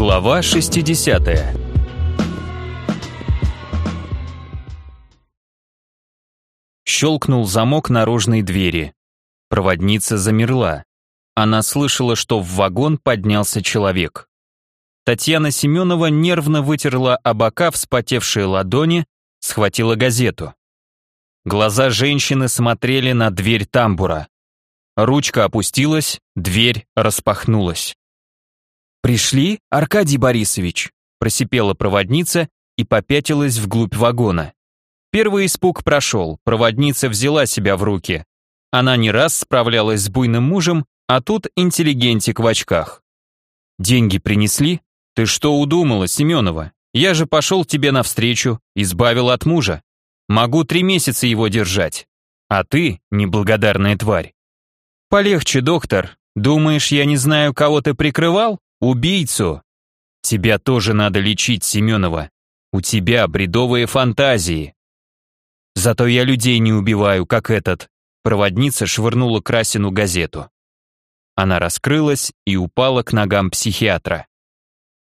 Глава 60 Щелкнул замок наружной двери. Проводница замерла. Она слышала, что в вагон поднялся человек. Татьяна Семенова нервно вытерла о бока вспотевшие ладони, схватила газету. Глаза женщины смотрели на дверь тамбура. Ручка опустилась, дверь распахнулась. «Пришли, Аркадий Борисович?» просипела проводница и попятилась вглубь вагона. Первый испуг прошел, проводница взяла себя в руки. Она не раз справлялась с буйным мужем, а тут интеллигентик в очках. «Деньги принесли? Ты что удумала, Семенова? Я же пошел тебе навстречу, избавил от мужа. Могу три месяца его держать. А ты, неблагодарная тварь. Полегче, доктор. Думаешь, я не знаю, кого ты прикрывал? Убийцу. Тебя тоже надо лечить, Семенова. У тебя бредовые фантазии. Зато я людей не убиваю, как этот. Проводница швырнула Красину газету. Она раскрылась и упала к ногам психиатра.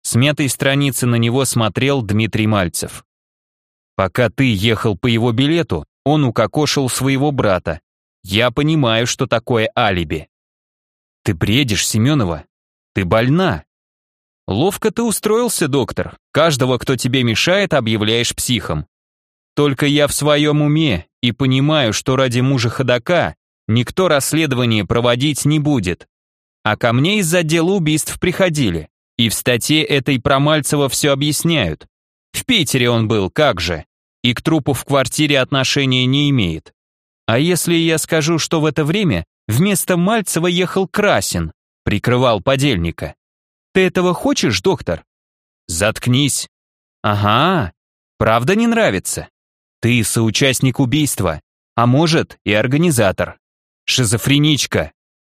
С мятой страницы на него смотрел Дмитрий Мальцев. Пока ты ехал по его билету, он укокошил своего брата. Я понимаю, что такое алиби. Ты бредишь, Семенова. Ты больна. Ловко ты устроился, доктор. Каждого, кто тебе мешает, объявляешь психом. Только я в своем уме и понимаю, что ради мужа ходока никто расследование проводить не будет. А ко мне из-за дела убийств приходили. И в статье этой про Мальцева все объясняют. В Питере он был, как же и к трупу в квартире отношения не имеет. А если я скажу, что в это время вместо Мальцева ехал Красин, прикрывал подельника? Ты этого хочешь, доктор? Заткнись. Ага, правда не нравится? Ты соучастник убийства, а может и организатор. Шизофреничка.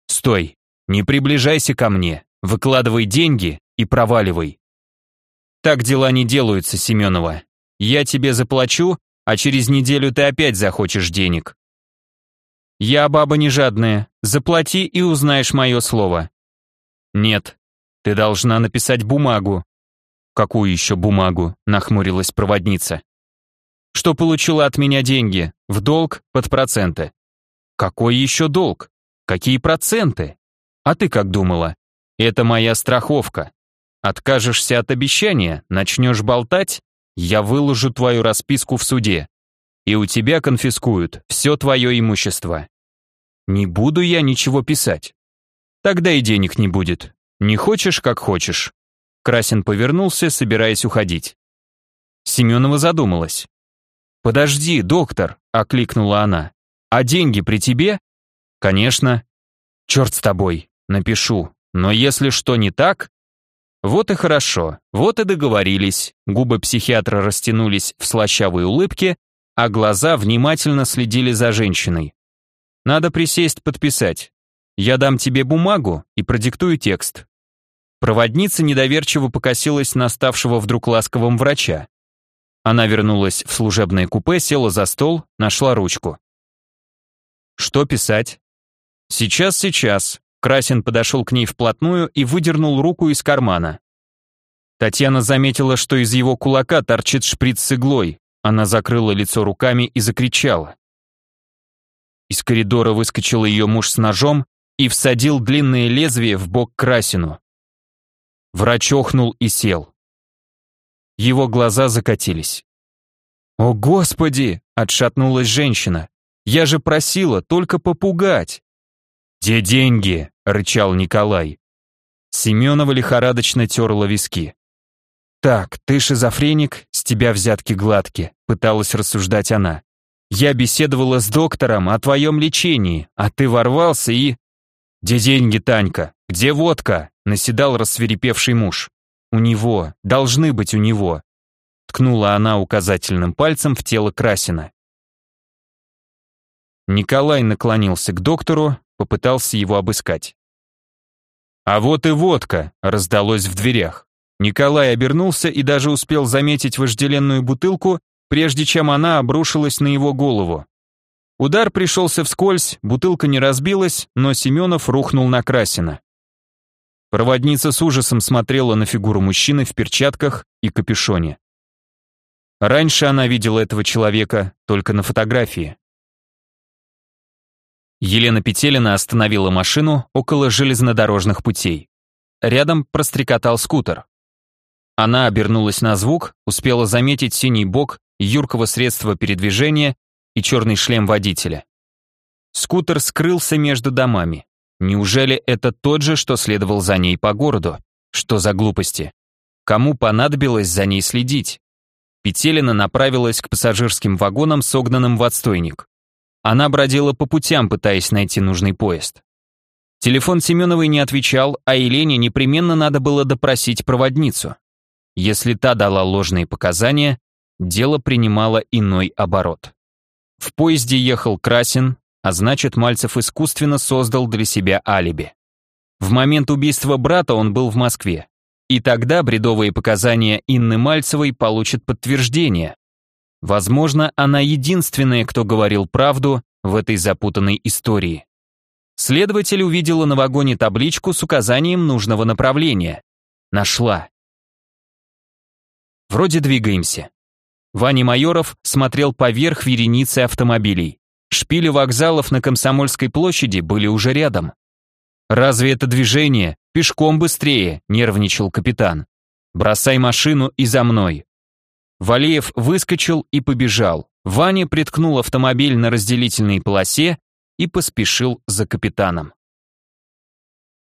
Стой, не приближайся ко мне, выкладывай деньги и проваливай. Так дела не делаются, Семенова. Я тебе заплачу, а через неделю ты опять захочешь денег. Я баба не жадная, заплати и узнаешь мое слово. Нет, ты должна написать бумагу. Какую еще бумагу? Нахмурилась проводница. Что получила от меня деньги? В долг под проценты. Какой еще долг? Какие проценты? А ты как думала? Это моя страховка. Откажешься от обещания, начнешь болтать, я выложу твою расписку в суде, и у тебя конфискуют все твое имущество. Не буду я ничего писать. Тогда и денег не будет. Не хочешь, как хочешь. Красин повернулся, собираясь уходить. Семенова задумалась. «Подожди, доктор», — окликнула она. «А деньги при тебе?» «Конечно». «Черт с тобой, напишу. Но если что не так, вот и хорошо, вот и договорились. Губы психиатра растянулись в слащавой улыбке, а глаза внимательно следили за женщиной. Надо присесть подписать. Я дам тебе бумагу и продиктую текст. Проводница недоверчиво покосилась на ставшего вдруг ласковым врача. Она вернулась в служебное купе, села за стол, нашла ручку. Что писать? Сейчас, сейчас. Красин подошел к ней вплотную и выдернул руку из кармана. Татьяна заметила, что из его кулака торчит шприц с иглой. Она закрыла лицо руками и закричала. Из коридора выскочил ее муж с ножом и всадил длинное лезвие в бок Красину. Врач охнул и сел. Его глаза закатились. «О, Господи!» — отшатнулась женщина. «Я же просила только попугать!» «Где деньги?» — рычал Николай. Семенова лихорадочно терла виски. «Так, ты шизофреник, с тебя взятки гладки», — пыталась рассуждать она. «Я беседовала с доктором о твоем лечении, а ты ворвался и...» «Где деньги, Танька? Где водка?» — наседал рассверепевший муж. «У него, должны быть у него», — ткнула она указательным пальцем в тело Красина. Николай наклонился к доктору, попытался его обыскать. «А вот и водка!» — раздалось в дверях. Николай обернулся и даже успел заметить вожделенную бутылку, прежде чем она обрушилась на его голову. Удар пришелся вскользь, бутылка не разбилась, но Семенов рухнул на Красина. Проводница с ужасом смотрела на фигуру мужчины в перчатках и капюшоне. Раньше она видела этого человека только на фотографии. Елена Петелина остановила машину около железнодорожных путей. Рядом прострекотал скутер. Она обернулась на звук, успела заметить синий бок юркого средства передвижения и черный шлем водителя. Скутер скрылся между домами. Неужели это тот же, что следовал за ней по городу? Что за глупости? Кому понадобилось за ней следить? Петелина направилась к пассажирским вагонам, согнанным в отстойник. Она бродила по путям, пытаясь найти нужный поезд. Телефон Семеновой не отвечал, а Елене непременно надо было допросить проводницу. Если та дала ложные показания, дело принимало иной оборот. В поезде ехал Красин, а значит, Мальцев искусственно создал для себя алиби. В момент убийства брата он был в Москве. И тогда бредовые показания Инны Мальцевой получат подтверждение. Возможно, она единственная, кто говорил правду в этой запутанной истории. Следователь увидела на вагоне табличку с указанием нужного направления. Нашла. Вроде двигаемся. Ваня Майоров смотрел поверх вереницы автомобилей. Шпили вокзалов на Комсомольской площади были уже рядом. «Разве это движение? Пешком быстрее», — нервничал капитан. «Бросай машину и за мной». Валеев выскочил и побежал. Ваня приткнул автомобиль на разделительной полосе и поспешил за капитаном.